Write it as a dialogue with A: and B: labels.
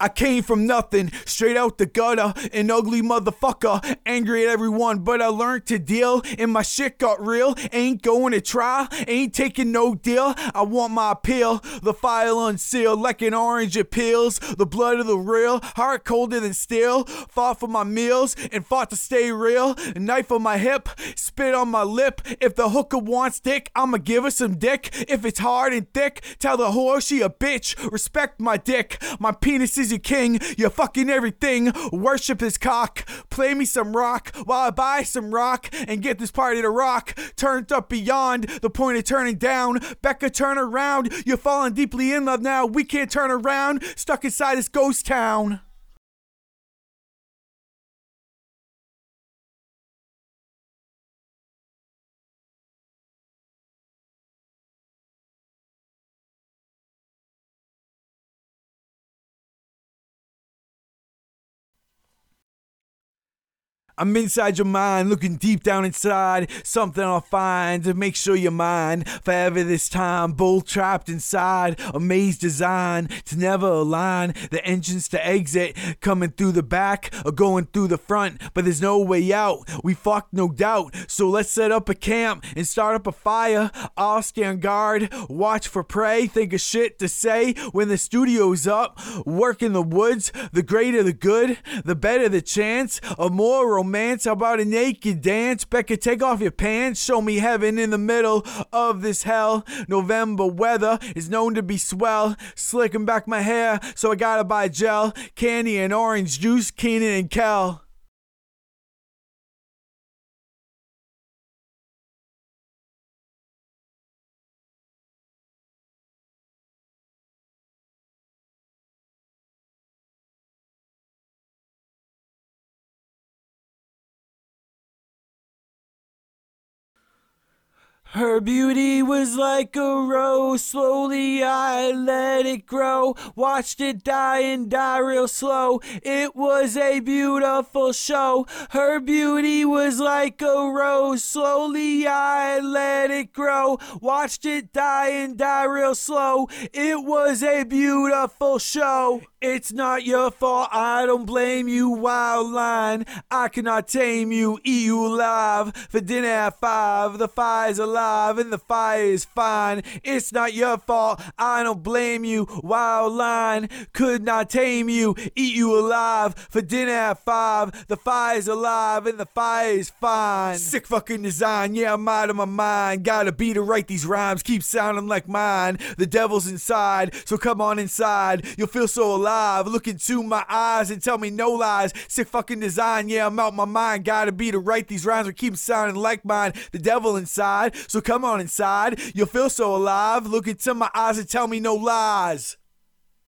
A: I came from nothing, straight out the gutter, an ugly motherfucker, angry at everyone, but I learned to deal, and my shit got real. Ain't going to try, ain't taking no deal. I want my appeal, the file unsealed like an orange it peels, the blood of the real, heart colder than steel. Fought for my meals and fought to stay real. A knife on my hip, spit on my lip. If the hooker wants dick, I'ma give her some dick. If it's hard and thick, tell the whore she a bitch. Respect my dick, my penis is your king. You're fucking everything. Worship his cock. Play me some rock while I buy some rock and get this party to rock. Turned up beyond the point of turning down. Becca, turn around. You're falling deeply in love now. We can't turn around. Stuck inside this ghost town. I'm inside your mind, looking deep down inside. Something I'll find to make sure you're mine. Forever this time, both trapped inside. A maze design to never align. The entrance to exit coming through the back or going through the front, but there's no way out. We fucked, no doubt. So let's set up a camp and start up a fire. I'll guard, watch for prey, think of shit to say when the studio's up. Work in the woods, the greater the good, the better the chance of more romance. How about a naked dance? Becca, take off your pants. Show me heaven in the middle of this hell. November weather is known to be swell. Slicking back my hair, so I gotta buy gel, candy, and orange juice. Kenan and Kel. Her beauty was like a rose, slowly I let it grow. Watched it die and die real slow. It was a beautiful show. Her beauty was like a rose, slowly I let it grow. Watched it die and die real slow. It was a beautiful show. It's not your fault, I don't blame you, wild line. I cannot tame you, eat you alive. For dinner at five, the fire's alive and the fire is fine. It's not your fault, I don't blame you, wild line. Could not tame you, eat you alive. For dinner at five, the fire's alive and the fire is fine. Sick fucking design, yeah, I'm out of my mind. Gotta be to write these rhymes, keep sounding like mine. The devil's inside, so come on inside. You'll feel so alive. Look into my eyes and tell me no lies. Sick fucking design, yeah, I'm out my mind. Gotta be to write these rhymes or keep sounding like mine. The devil inside, so come on inside. You'll feel so alive. Look into my eyes and tell me no lies.